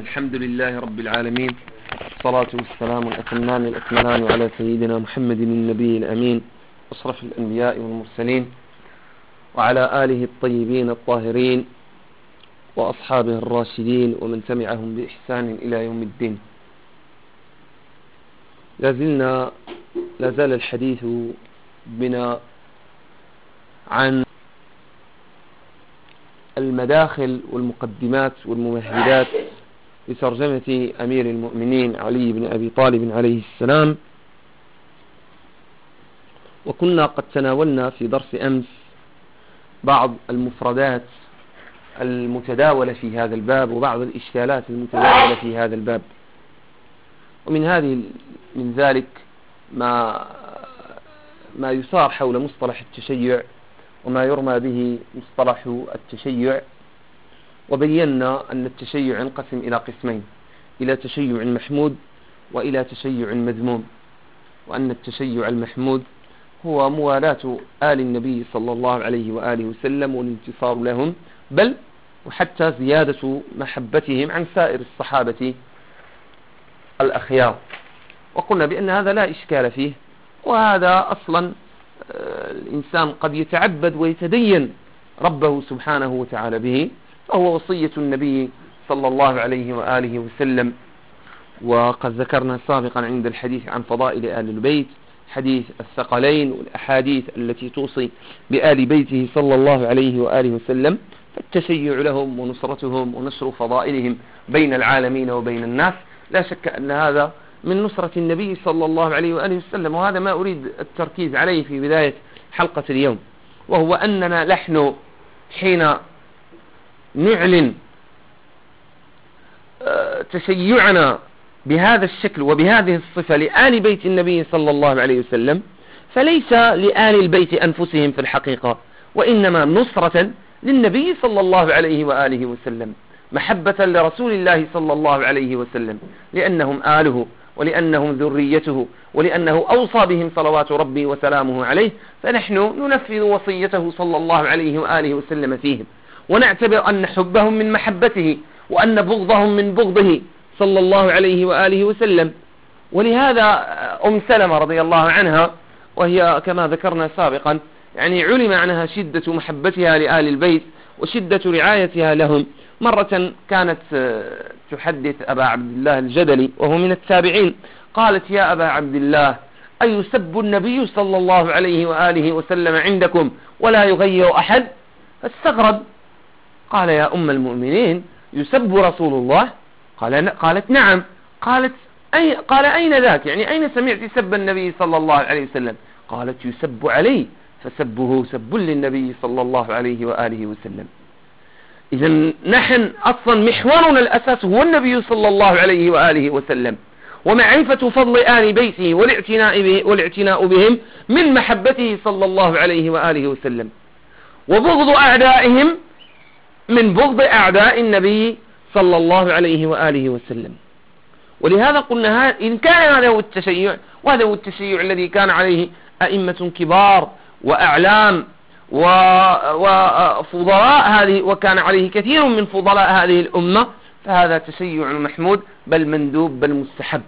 الحمد لله رب العالمين. الصلاة والسلام الأتمان الأكملان على سيدنا محمد النبي الأمين أشرف الأنبياء والمرسلين وعلى آله الطيبين الطاهرين وأصحابه الراشدين ومن تبعهم بإحسان إلى يوم الدين. لازلنا لازال الحديث بنا عن المداخل والمقدمات والممهدات لترجمة أمير المؤمنين علي بن أبي طالب عليه السلام. وكنا قد تناولنا في درس أمس بعض المفردات المتداولة في هذا الباب وبعض الإشكالات المتداولة في هذا الباب. ومن هذه من ذلك ما ما يصار حول مصطلح التشيع وما يرمى به مصطلح التشيع. وبينا أن التشيع ينقسم إلى قسمين إلى تشيع محمود وإلى تشيع مذموم وأن التشيع المحمود هو موالاة آل النبي صلى الله عليه وآله وسلم والانتصار لهم بل وحتى زيادة محبتهم عن سائر الصحابة الأخيار. وقلنا بأن هذا لا إشكال فيه وهذا أصلا آه، الإنسان قد يتعبد ويتدين ربه سبحانه وتعالى به فهو وصية النبي صلى الله عليه وآله وسلم. وقد ذكرنا سابقا عند الحديث عن فضائل آل البيت حديث الثقلين والأحاديث التي توصي بآل بيته صلى الله عليه وآله وسلم. فالتشيع لهم ونصرتهم ونشر فضائلهم بين العالمين وبين الناس. لا شك أن هذا من نصرة النبي صلى الله عليه وآله وسلم وهذا ما أريد التركيز عليه في بداية حلقة اليوم. وهو أننا نحن حين نعلن آه، تشيعنا بهذا الشكل وبهذه الصفة لآل بيت النبي صلى الله عليه وسلم فليس لآل البيت أنفسهم في الحقيقة وإنما نصرة للنبي صلى الله عليه وآله وسلم محبة لرسول الله صلى الله عليه وسلم لأنهم آله ولأنهم ذريته ولأنه أوصى بهم صلوات ربي وسلامه عليه فنحن ننفذ وصيته صلى الله عليه وآله وسلم فيهم. ونعتبر أن حبهم من محبته وأن بغضهم من بغضه صلى الله عليه وآله وسلم. ولهذا أم سلمة رضي الله عنها وهي كما ذكرنا سابقا يعني علم عنها شدة محبتها لآل البيت وشدة رعايتها لهم. مرة كانت تحدث أبا عبد الله الجدلي وهو من التابعين. قالت يا أبا عبد الله أيسب النبي صلى الله عليه وآله وسلم عندكم ولا يغير أحد؟ فاستغرب قال يا أم المؤمنين يسب رسول الله؟ قال قالت نعم. قالت أي قال أين ذاك؟ يعني أين سمعت سب النبي صلى الله عليه وسلم؟ قالت يسب علي فسبه سب للنبي صلى الله عليه وآله وسلم. إذا نحن أصلا محورنا الأساس هو النبي صلى الله عليه وآله وسلم. ومعرفة فضل آل بيته والاعتناء, به والاعتناء بهم من محبته صلى الله عليه وآله وسلم. وبغض أعدائهم من بغض أعداء النبي صلى الله عليه وآله وسلم. ولهذا قلنا إن كان هذا هو التشيع وهذا هو التشيع الذي كان عليه أئمة كبار وأعلام وفضلاء هذه وكان عليه كثير من فضلاء هذه الأمة فهذا تشيع محمود بل مندوب بل مستحب.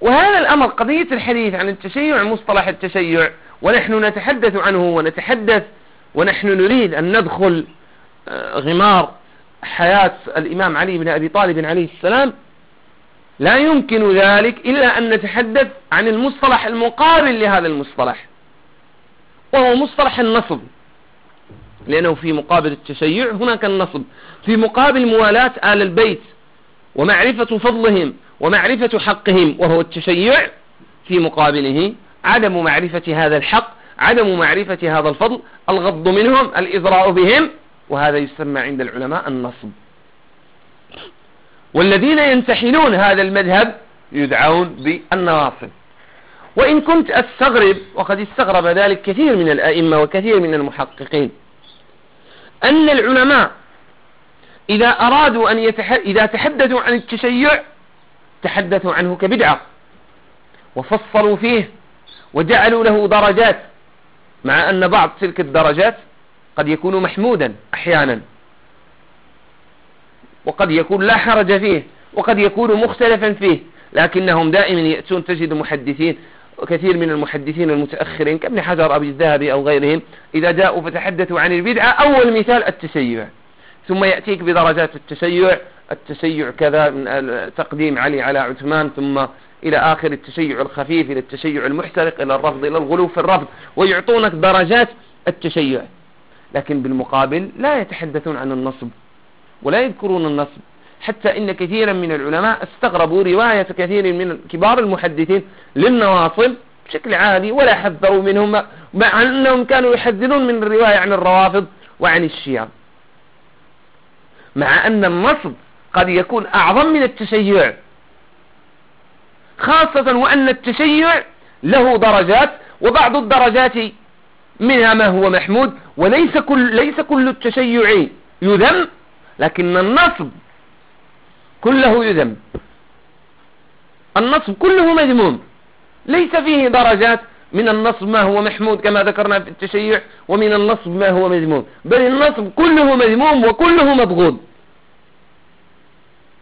وهذا الأمر قضية الحديث عن التشيع مصطلح التشيع ونحن نتحدث عنه ونتحدث ونحن نريد أن ندخل آه، غمار حياة الإمام علي بن أبي طالب عليه السلام. لا يمكن ذلك إلا أن نتحدث عن المصطلح المقابل لهذا المصطلح وهو مصطلح النصب. لأنه في مقابل التشيع هناك النصب. في مقابل موالاة آل البيت ومعرفة فضلهم ومعرفة حقهم وهو التشيع في مقابله عدم معرفة هذا الحق عدم معرفة هذا الفضل الغض منهم الإضراء بهم وهذا يسمى عند العلماء النصب. والذين ينتحلون هذا المذهب يدعون بالنواصب. وإن كنت أستغرب وقد استغرب ذلك كثير من الأئمة وكثير من المحققين أن العلماء إذا أرادوا أن يتح... إذا تحدثوا عن التشيع تحدثوا عنه كبدعة وفصلوا فيه وجعلوا له درجات مع أن بعض تلك الدرجات قد يكون محمودا أحيانا. وقد يكون لا حرج فيه وقد يكون مختلفا فيه لكنهم دائما يأتون تجد محدثين كثير من المحدثين المتأخرين كابن حجر أبي الذهبي أو غيرهم إذا جاءوا فتحدثوا عن البدعة أول مثال التشيع. ثم يأتيك بدرجات التشيع التشيع كذا من تقديم علي على عثمان ثم إلى آخر التشيع الخفيف إلى التشيع المحترق إلى الرفض إلى الغلو في الرفض ويعطونك درجات التشيع. لكن بالمقابل لا يتحدثون عن النصب ولا يذكرون النصب. حتى إن كثيرا من العلماء استغربوا رواية كثير من كبار المحدثين للنواصب بشكل عادي ولا حذروا منهم مع أنهم كانوا يحذرون من الرواية عن الروافض وعن الشيعة مع أن النصب قد يكون أعظم من التشيع. خاصة وأن التشيع له درجات وبعض الدرجات منها ما هو محمود وليس كل ليس كل التشيع يذم لكن النصب كله يذم. النصب كله مذموم. ليس فيه درجات من النصب ما هو محمود كما ذكرنا في التشيع ومن النصب ما هو مذموم. بل النصب كله مذموم وكله مبغوض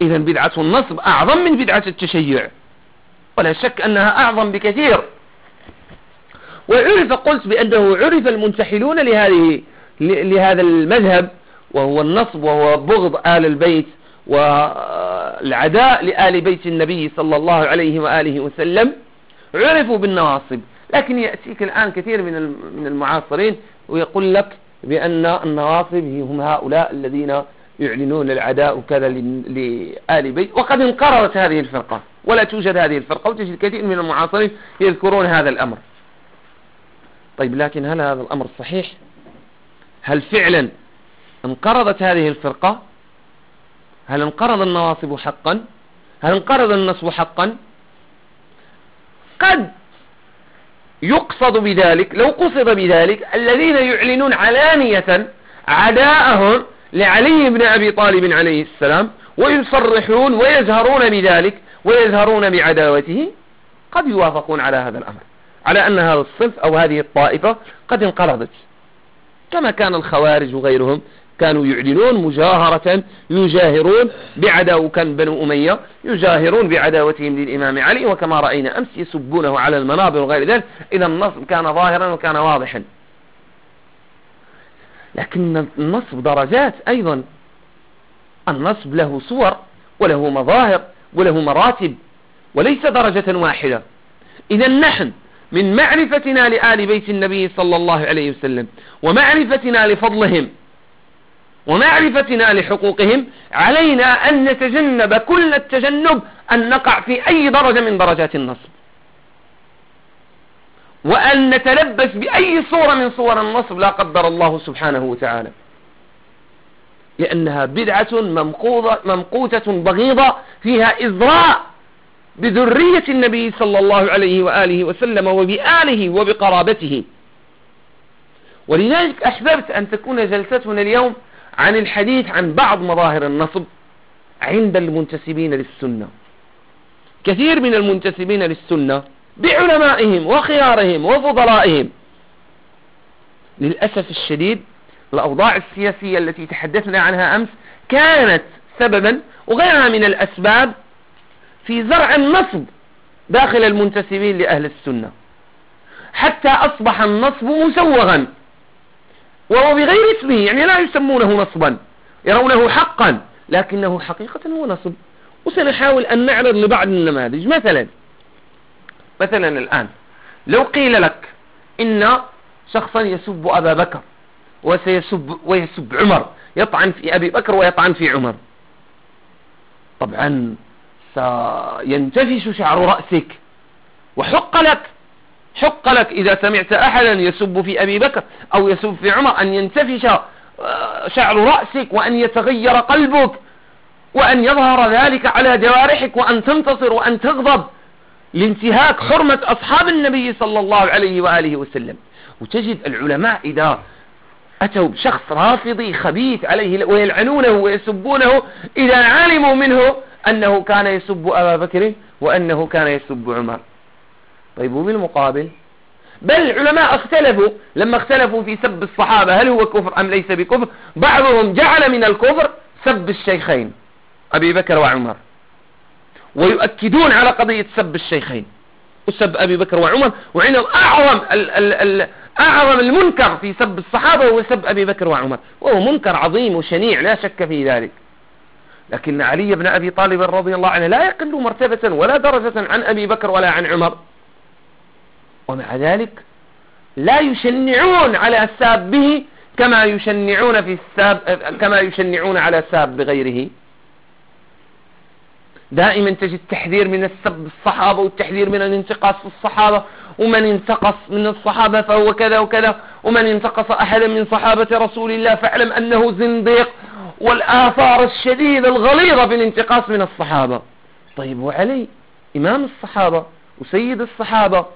إذا بدعة النصب أعظم من بدعة التشيع. ولا شك أنها أعظم بكثير. وعرف قلت بأنه عرف المنتحلون لهذه لهذا المذهب وهو النصب وهو بغض آل البيت والعداء لآل بيت النبي صلى الله عليه وآله وسلم. عرفوا بالنواصب. لكن يأتيك الآن كثير من من المعاصرين ويقول لك بأن النواصب هم هؤلاء الذين يعلنون العداء وكذا لآل بيت. وقد انقرضت هذه الفرقة. ولا توجد هذه الفرقة. وتجد كثير من المعاصرين يذكرون هذا الأمر. طيب لكن هل هذا الأمر صحيح؟ هل فعلا انقرضت هذه الفرقة؟ هل انقرض النواصب حقا؟ هل انقرض النصب حقا؟ قد يقصد بذلك لو قصد بذلك الذين يعلنون علانية عداءهم لعلي بن أبي طالب عليه السلام ويصرحون ويجهرون بذلك ويجهرون بعداوته قد يوافقون على هذا الأمر. على أن هذا الصنف أو هذه الطائفة قد انقرضت كما كان الخوارج وغيرهم كانوا يعلنون مجاهرة يجاهرون بعداوة كان بنو أمية يجاهرون بعداوتهم للإمام علي وكما رأينا أمس يسبونه على المنابر وغير ذلك. إذا النصب كان ظاهرا وكان واضحا. لكن النصب درجات أيضا. النصب له صور وله مظاهر. وله مراتب وليس درجة واحدة. إذا نحن من معرفتنا لآل بيت النبي صلى الله عليه وسلم ومعرفتنا لفضلهم ومعرفتنا لحقوقهم علينا أن نتجنب كل التجنب أن نقع في أي درجة من درجات النصب. وأن نتلبس بأي صورة من صور النصب لا قدر الله سبحانه وتعالى. لأنها بدعة ممقوتة بغيضة فيها إزراء بذرية النبي صلى الله عليه وآله وسلم وبآله وبقرابته. ولذلك أحببت أن تكون جلستنا اليوم عن الحديث عن بعض مظاهر النصب عند المنتسبين للسنة. كثير من المنتسبين للسنة بعلمائهم وخيارهم وفضلائهم. للأسف الشديد الأوضاع السياسية التي تحدثنا عنها أمس كانت سببا وغيرها من الأسباب في زرع النصب داخل المنتسبين لأهل السنة. حتى أصبح النصب مسوغا وهو بغير اسمه يعني لا يسمونه نصبا يرونه حقا لكنه حقيقة هو نصب. وسنحاول أن نعرض لبعض النماذج. مثلا مثلا الآن لو قيل لك إن شخصا يسب أبا بكر وسيسب ويسب عمر يطعن في أبي بكر ويطعن في عمر. طبعا سينتفش شعر رأسك. وحق لك حق لك إذا سمعت أحدا يسب في أبي بكر أو يسب في عمر أن ينتفش آه، شعر رأسك وأن يتغير قلبك وأن يظهر ذلك على جوارحك وأن تنتصر وأن تغضب لانتهاك حرمة أصحاب النبي صلى الله عليه وآله وسلم. وتجد العلماء إذا أتوا بشخص رافضي خبيث عليه ويلعنونه ويسبونه إذا علموا منه أنه كان يسب أبا بكر وأنه كان يسب عمر. طيب وبالمقابل بل العلماء اختلفوا. لما اختلفوا في سب الصحابة هل هو كفر أم ليس بكفر؟ بعضهم جعل من الكفر سب الشيخين أبي بكر وعمر ويؤكدون على قضية سب الشيخين. وسب أبي بكر وعمر وعندهم أعظم ال ال ال أعظم المنكر في سب الصحابة هو سب أبي بكر وعمر. وهو منكر عظيم وشنيع لا شك في ذلك. لكن علي بن أبي طالب رضي الله عنه لا يقل مرتبة ولا درجة عن أبي بكر ولا عن عمر. ومع ذلك لا يشنعون على سابه كما يشنعون في الساب كما يشنعون على ساب غيره. دائما تجد التحذير من السب الصحابة والتحذير من الانتقاص في الصحابة ومن انتقص من الصحابة فهو كذا وكذا ومن انتقص أحدا من صحابة رسول الله فاعلم أنه زنديق والآثار الشديدة الغليظة في الانتقاص من الصحابة. طيب وعلي إمام الصحابة وسيد الصحابة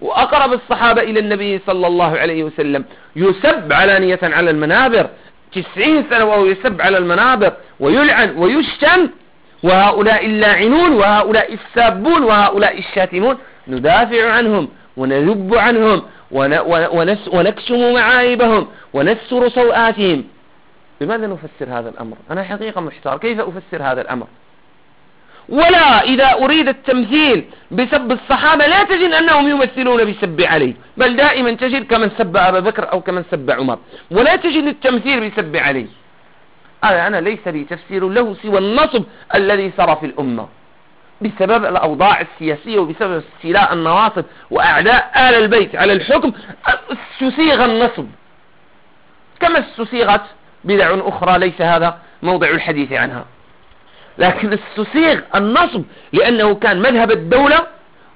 وأقرب الصحابة إلى النبي صلى الله عليه وسلم يسب علانية على المنابر تسعين سنة وهو يسب على المنابر ويلعن ويشتم وهؤلاء اللاعنون وهؤلاء السابون وهؤلاء الشاتمون ندافع عنهم ونذب عنهم ونكشم معايبهم ونستر سوآتهم بماذا نفسر هذا الأمر؟ أنا حقيقة محتار كيف أفسر هذا الأمر؟ ولا إذا أريد التمثيل بسب الصحابة لا تجد أنهم يمثلون بسب علي بل دائما تجد كمن سب أبا بكر أو كمن سب عمر ولا تجد التمثيل بسب علي. أنا ليس لي تفسير له سوى النصب الذي سرى في الأمة. بسبب الأوضاع السياسية وبسبب استيلاء النواصب وأعداء آل البيت على الحكم استسيغ النصب. كما استسيغت بدع أخرى ليس هذا موضع الحديث عنها. لكن استسيغ النصب لأنه كان مذهب الدولة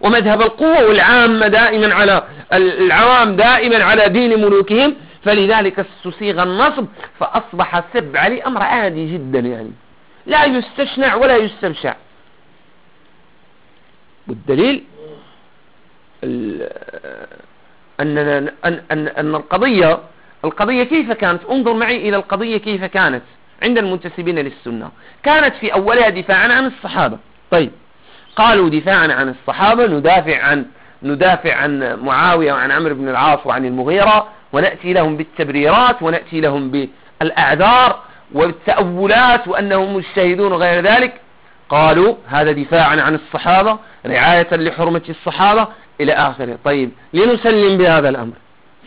ومذهب القوة والعامة دائما على العوام دائما على دين ملوكهم فلذلك استسيغ النصب فأصبح سب علي أمر عادي جدا يعني. لا يستشنع ولا يستبشع والدليل أن, أن, أن القضية القضية كيف كانت؟ انظر معي إلى القضية كيف كانت عند المنتسبين للسنة. كانت في أولها دفاعا عن الصحابة. طيب قالوا دفاعا عن الصحابة ندافع عن ندافع عن معاوية وعن عمرو بن العاص وعن المغيرة ونأتي لهم بالتبريرات ونأتي لهم بالأعذار والتأولات وأنهم مجتهدون وغير ذلك. قالوا هذا دفاعا عن الصحابة رعاية لحرمة الصحابة إلى آخره. طيب لنسلم بهذا الأمر.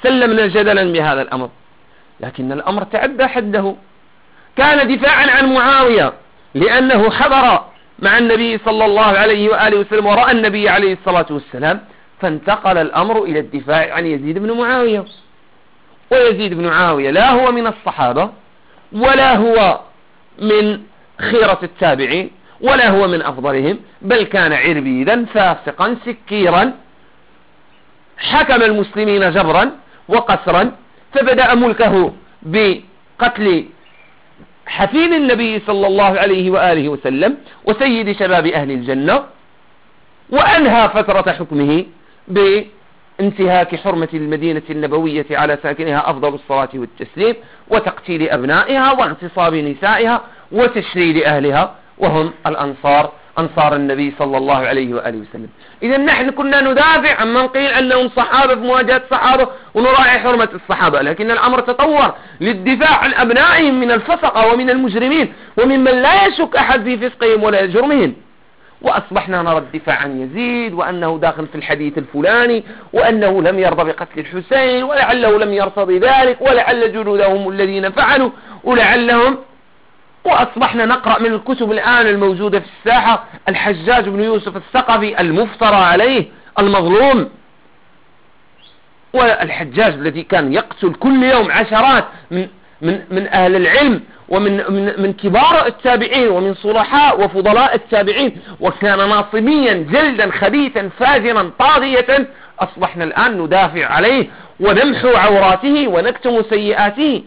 سلمنا جدلا بهذا الأمر. لكن الأمر تعدى حده كان دفاعا عن معاوية لأنه حضر مع النبي صلى الله عليه وآله وسلم ورأى النبي عليه الصلاة والسلام فانتقل الأمر إلى الدفاع عن يزيد بن معاوية. ويزيد بن معاوية لا هو من الصحابة ولا هو من خيرة التابعين ولا هو من أفضلهم بل كان عربيدا فاسقا سكيرا حكم المسلمين جبرا وقسرا فبدأ ملكه بقتل حفيد النبي صلى الله عليه وآله وسلم وسيد شباب أهل الجنة وأنهى فترة حكمه بانتهاك حرمة المدينة النبوية على ساكنها أفضل الصلاة والتسليم وتقتيل أبنائها واغتصاب نسائها وتشريد أهلها وهم الأنصار أنصار النبي صلى الله عليه وآله وسلم. إذا نحن كنا ندافع عن من قيل أنهم صحابة في مواجهة الصحابة ونراعي حرمة الصحابة لكن الأمر تطور للدفاع عن أبنائهم من الفسقة ومن المجرمين وممن لا يشك أحد في فسقهم ولا جرمهم وأصبحنا نرى الدفاع عن يزيد وأنه داخل في الحديث الفلاني وأنه لم يرضى بقتل الحسين ولعله لم يرتضي ذلك ولعل جنودهم الذين فعلوا ولعلهم وأصبحنا نقرأ من الكتب الآن الموجودة في الساحة الحجاج بن يوسف الثقفي المفترى عليه المظلوم. والحجاج الذي كان يقتل كل يوم عشرات من من من أهل العلم ومن من, من كبار التابعين ومن صلحاء وفضلاء التابعين. وكان ناصبيا جلدا خبيثا فاجرا طاغية. أصبحنا الآن ندافع عليه ونمحو عوراته ونكتم سيئاته.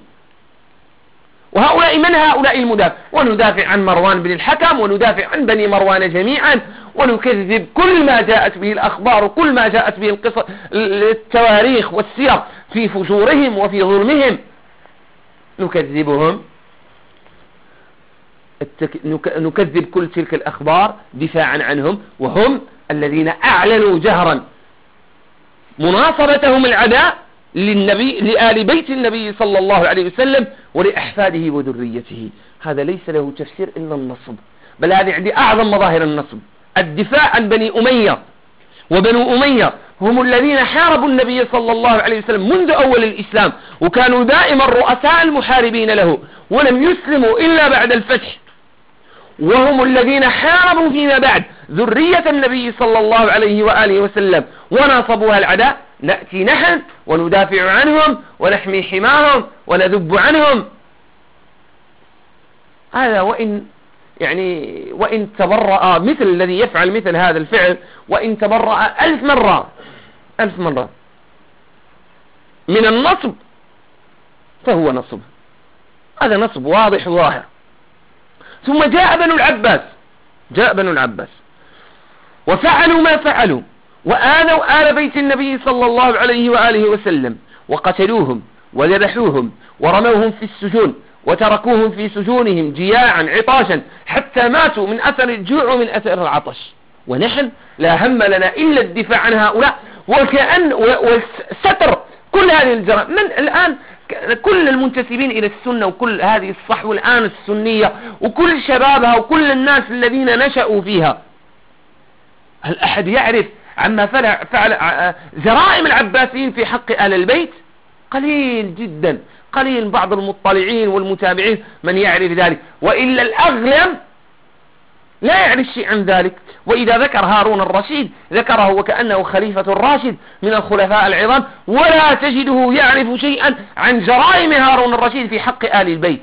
وهؤلاء من هؤلاء المدافع؟ وندافع عن مروان بن الحكم وندافع عن بني مروان جميعا ونكذب كل ما جاءت به الأخبار وكل ما جاءت به القصة التواريخ والسير في فجورهم وفي ظلمهم. نكذبهم. نكذب كل تلك الأخبار دفاعا عنهم وهم الذين أعلنوا جهرا. مناصرتهم العداء للنبي لآل بيت النبي صلى الله عليه وسلم ولأحفاده وذريته. هذا ليس له تفسير إلا النصب. بل هذه عندي أعظم مظاهر النصب. الدفاع عن بني أمية وبنو أمية هم الذين حاربوا النبي صلى الله عليه وسلم منذ أول الإسلام وكانوا دائما رؤساء المحاربين له ولم يسلموا إلا بعد الفتح. وهم الذين حاربوا فيما بعد ذرية النبي صلى الله عليه وآله وسلم. وناصبوها العداء نأتي نحن وندافع عنهم ونحمي حماهم ونذب عنهم. هذا وإن يعني وإن تبرأ مثل الذي يفعل مثل هذا الفعل وإن تبرأ ألف مرة ألف مرة. من النصب فهو نصب. هذا نصب واضح وظاهر ثم جاء بنو العباس جاء بنو العباس. وفعلوا ما فعلوا وآنوا آل بيت النبي صلى الله عليه وآله وسلم وقتلوهم وذبحوهم ورموهم في السجون. وتركوهم في سجونهم جياعا عطاشا حتى ماتوا من أثر الجوع ومن أثر العطش. ونحن لا هم لنا إلا الدفاع عن هؤلاء. وكأن وستر كل هذه الجرائم. من الآن كل المنتسبين إلى السنة وكل هذه الصحوة الآن السنية وكل شبابها وكل الناس الذين نشأوا فيها. هل أحد يعرف عما فعل, فعل جرائم العباسيين في حق آل البيت؟ قليل جدا. قليل بعض المطلعين والمتابعين من يعرف ذلك. وإلا الأغلب لا يعرف شيء عن ذلك. وإذا ذكر هارون الرشيد ذكره وكأنه خليفة الراشد من الخلفاء العظام ولا تجده يعرف شيئا عن جرائم هارون الرشيد في حق آل البيت.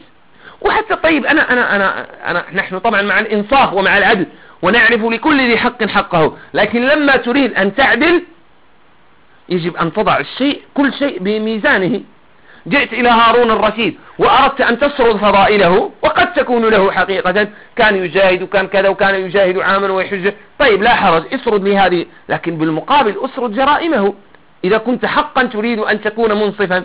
وحتى طيب أنا, أنا, أنا, أنا نحن طبعا مع الإنصاف ومع العدل ونعرف لكل ذي حق حقه. لكن لما تريد أن تعدل يجب أن تضع الشيء كل شيء بميزانه. جئت إلى هارون الرشيد وأردت أن تسرد فضائله وقد تكون له حقيقة. كان يجاهد وكان كذا وكان يجاهد عاما ويحج. طيب لا حرج اسرد لي هذه. لكن بالمقابل اسرد جرائمه. إذا كنت حقا تريد أن تكون منصفا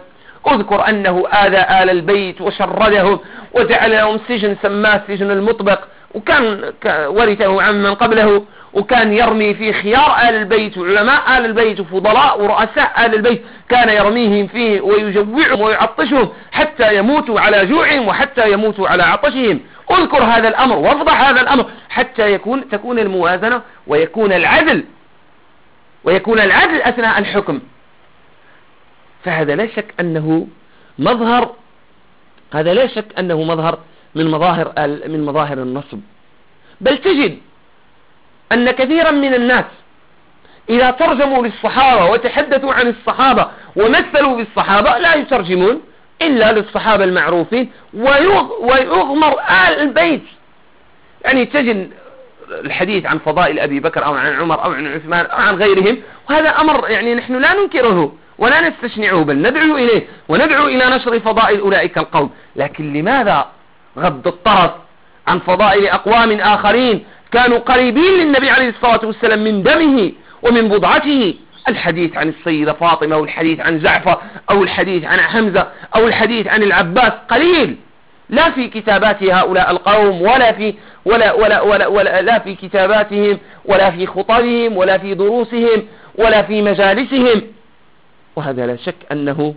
اذكر أنه آذى آل البيت وشردهم وجعل لهم سجن سماه سجن المطبق وكان ورثه عمن قبله. وكان يرمي في خيار آل البيت وعلماء آل البيت وفضلاء ورؤساء آل البيت. كان يرميهم فيه ويجوعهم ويعطشهم حتى يموتوا على جوعهم وحتى يموتوا على عطشهم. اذكر هذا الأمر وافضح هذا الأمر حتى يكون تكون الموازنة ويكون العدل. ويكون العدل أثناء الحكم. فهذا لا شك أنه مظهر هذا لا شك أنه مظهر من مظاهر من مظاهر النصب. بل تجد أن كثيرا من الناس إذا ترجموا للصحابة وتحدثوا عن الصحابة ومثلوا بالصحابة لا يترجمون إلا للصحابة المعروفين ويغمر آل البيت. يعني تجد الحديث عن فضائل أبي بكر أو عن عمر أو عن عثمان أو عن غيرهم وهذا أمر يعني نحن لا ننكره ولا نستشنعه بل ندعو إليه وندعو إلى نشر فضائل أولئك القوم. لكن لماذا غض الطرف عن فضائل أقوام آخرين كانوا قريبين للنبي عليه الصلاة والسلام من دمه ومن بضعته. الحديث عن السيدة فاطمة أو الحديث عن جعفر أو الحديث عن حمزة أو الحديث عن العباس قليل. لا في كتابات هؤلاء القوم ولا في ولا ولا ولا, ولا لا في كتاباتهم ولا في خطبهم ولا في دروسهم ولا في مجالسهم. وهذا لا شك أنه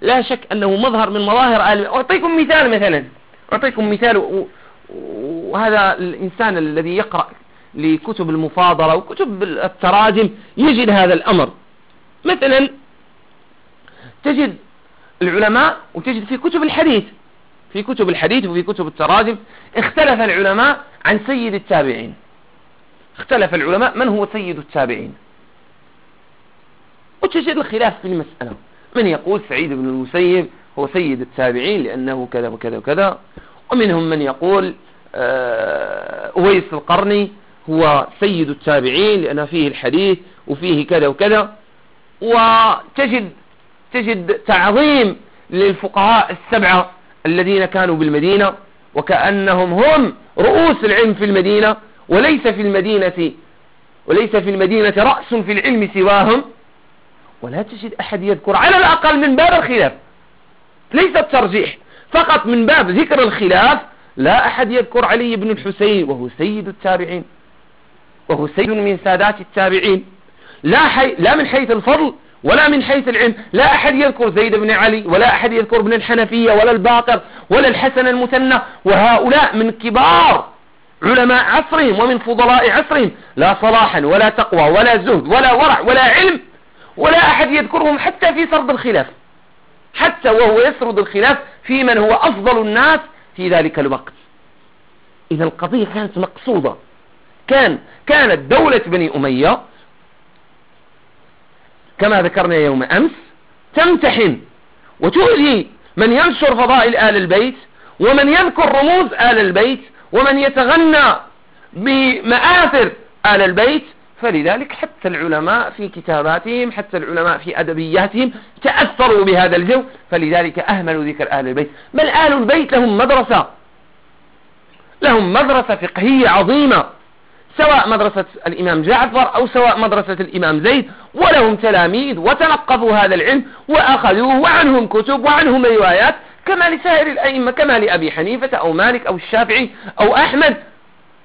لا شك أنه مظهر من مظاهر أعطيكم مثال مثلا. أعطيكم مثال وهذا الإنسان الذي يقرأ لكتب المفاضلة وكتب التراجم يجد هذا الأمر. مثلا تجد العلماء وتجد في كتب الحديث في كتب الحديث وفي كتب التراجم اختلف العلماء عن سيد التابعين. اختلف العلماء من هو سيد التابعين. وتجد الخلاف في المسألة. من يقول سعيد بن المسيب هو سيد التابعين لأنه كذا وكذا وكذا. ومنهم من يقول آه، أويس القرني هو سيد التابعين لأن فيه الحديث وفيه كذا وكذا. وتجد تجد تعظيم للفقهاء السبعة الذين كانوا بالمدينة وكأنهم هم رؤوس العلم في المدينة وليس في المدينة وليس في المدينة رأس في العلم سواهم. ولا تجد أحد يذكر على الأقل من باب الخلاف. ليس الترجيح. فقط من باب ذكر الخلاف لا أحد يذكر علي بن الحسين وهو سيد التابعين. وهو سيد من سادات التابعين. لا, حي لا من حيث الفضل ولا من حيث العلم. لا أحد يذكر زيد بن علي ولا أحد يذكر ابن الحنفية ولا الباقر ولا الحسن المثنى. وهؤلاء من كبار علماء عصرهم ومن فضلاء عصرهم. لا صلاحا ولا تقوى ولا زهد ولا ورع ولا علم ولا أحد يذكرهم حتى في سرد الخلاف. حتى وهو يسرد الخلاف في من هو أفضل الناس في ذلك الوقت. إذا القضية كانت مقصودة. كان كانت دولة بني أمية كما ذكرنا يوم أمس تمتحن وتؤذي من ينشر فضائل آل البيت ومن يذكر رموز آل البيت ومن يتغنى بمآثر آل البيت فلذلك حتى العلماء في كتاباتهم حتى العلماء في أدبياتهم تأثروا بهذا الجو فلذلك أهملوا ذكر أهل البيت. بل آل البيت لهم مدرسة. لهم مدرسة فقهية عظيمة سواء مدرسة الإمام جعفر أو سواء مدرسة الإمام زيد ولهم تلاميذ وتلقفوا هذا العلم وأخذوه وعنهم كتب وعنهم روايات كما لسائر الأئمة كما لأبي حنيفة أو مالك أو الشافعي أو أحمد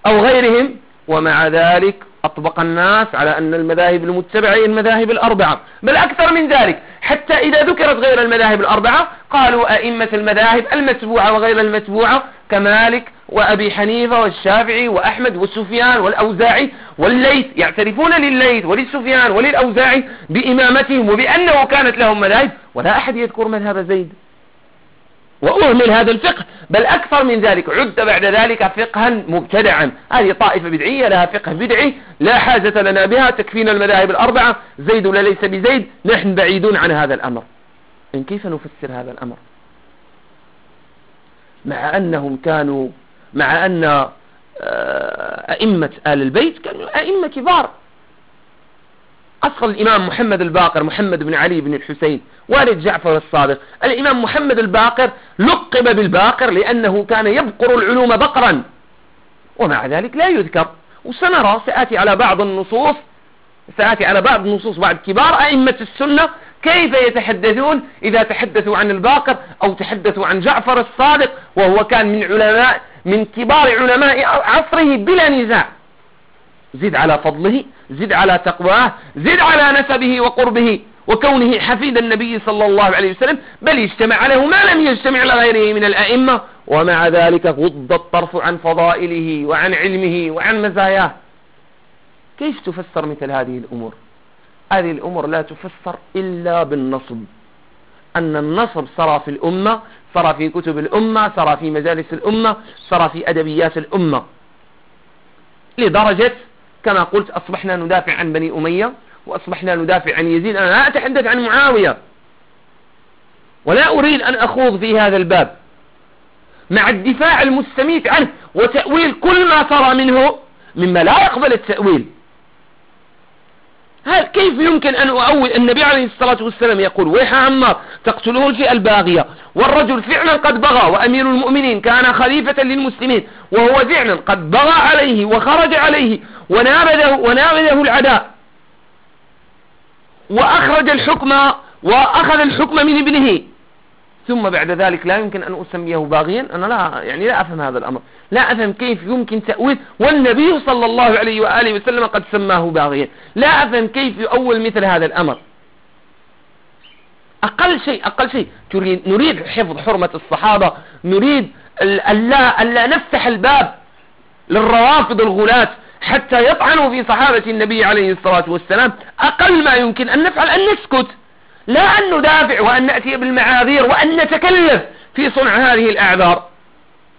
أو غيرهم. ومع ذلك أطبق الناس على أن المذاهب المتبعة هي المذاهب الأربعة. بل أكثر من ذلك حتى إذا ذكرت غير المذاهب الأربعة قالوا أئمة المذاهب المتبوعة وغير المتبوعة كمالك وأبي حنيفة والشافعي وأحمد والسفيان والأوزاعي والليث. يعترفون للليث وللسفيان وللأوزاعي بإمامتهم وبأنه كانت لهم مذاهب. ولا أحد يذكر مذهب زيد. وأهمل هذا الفقه بل أكثر من ذلك عد بعد ذلك فقها مبتدعا. هذه طائفة بدعية لها فقه بدعي لا حاجة لنا بها تكفينا المذاهب الأربعة زيد ولا ليس بزيد نحن بعيدون عن هذا الأمر. إن كيف نفسر هذا الأمر؟ مع أنهم كانوا مع أن آه، أئمة آل البيت كانوا أئمة كبار. أصل الإمام محمد الباقر محمد بن علي بن الحسين والد جعفر الصادق الإمام محمد الباقر لقب بالباقر لأنه كان يبقر العلوم بقرا. ومع ذلك لا يذكر. وسنرى سآتي على بعض النصوص سآتي على بعض النصوص بعد كبار أئمة السنة كيف يتحدثون؟ إذا تحدثوا عن الباقر أو تحدثوا عن جعفر الصادق وهو كان من علماء من كبار علماء عصره بلا نزاع. زد على فضله زد على تقواه زد على نسبه وقربه وكونه حفيد النبي صلى الله عليه وسلم بل اجتمع له ما لم يجتمع لغيره من الأئمة. ومع ذلك غض الطرف عن فضائله وعن علمه وعن مزاياه. كيف تفسر مثل هذه الأمور؟ هذه الأمور لا تفسر إلا بالنصب. أن النصب صار في الأمة صار في كتب الأمة صار في مجالس الأمة صار في أدبيات الأمة. لدرجة كما قلت أصبحنا ندافع عن بني أمية وأصبحنا ندافع عن يزيد. أنا لا أتحدث عن معاوية. ولا أريد أن أخوض في هذا الباب. مع الدفاع المستميت عنه وتأويل كل ما صار منه مما لا يقبل التأويل. هل كيف يمكن أن أؤول النبي عليه الصلاة والسلام يقول ويح عمار تقتله الفئة الباغية والرجل فعلا قد بغى وأمير المؤمنين كان خليفة للمسلمين وهو فعلا قد بغى عليه وخرج عليه ونابذه, ونابذه العداء. وأخرج الحكم وأخذ الحكم من ابنه. ثم بعد ذلك لا يمكن أن أسميه باغيا. أنا لا يعني لا أفهم هذا الأمر. لا أفهم كيف يمكن تأويل. والنبي صلى الله عليه وآله وسلم قد سماه باغيا. لا أفهم كيف يؤول مثل هذا الأمر. أقل شيء أقل شيء. تريد نريد حفظ حرمة الصحابة. نريد ألا, ألا نفتح الباب للروافض الغلاة. حتى يطعنوا في صحابة النبي عليه الصلاة والسلام. أقل ما يمكن أن نفعل أن نسكت. لا أن ندافع وأن نأتي بالمعاذير وأن نتكلف في صنع هذه الأعذار.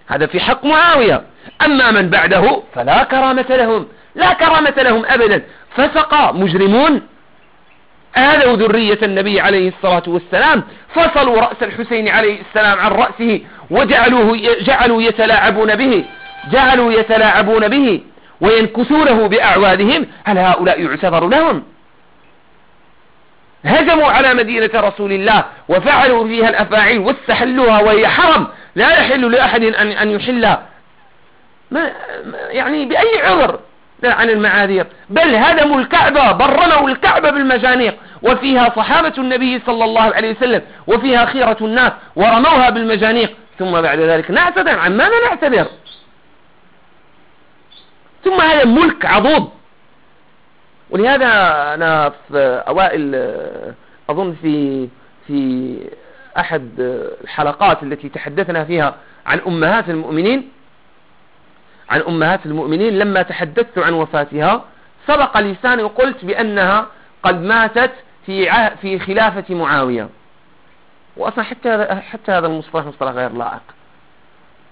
هذا في حق معاوية. أما من بعده فلا كرامة لهم. لا كرامة لهم أبدا. فسق مجرمون. آذوا ذرية النبي عليه الصلاة والسلام. فصلوا رأس الحسين عليه السلام عن رأسه وجعلوه جعلوا يتلاعبون به. جعلوا يتلاعبون به. وينكثونه بأعوادهم هل هؤلاء يعتبر لهم؟ هجموا على مدينة رسول الله وفعلوا فيها الأفاعيل واستحلوها وهي حرم لا يحل لأحد أن, أن يحلها. ما يعني بأي عذر؟ عن المعاذير. بل هدموا الكعبة برموا الكعبة بالمجانيق وفيها صحابة النبي صلى الله عليه وسلم وفيها خيرة الناس ورموها بالمجانيق. ثم بعد ذلك نعتذر عن ماذا نعتذر؟ ثم هذا ملك عضوض ولهذا أنا في أوائل أظن في في أحد الحلقات التي تحدثنا فيها عن أمهات المؤمنين عن أمهات المؤمنين لما تحدثت عن وفاتها سبق لساني وقلت بأنها قد ماتت في في خلافة معاوية. وأصلا حتى حتى هذا المصطلح مصطلح غير لائق.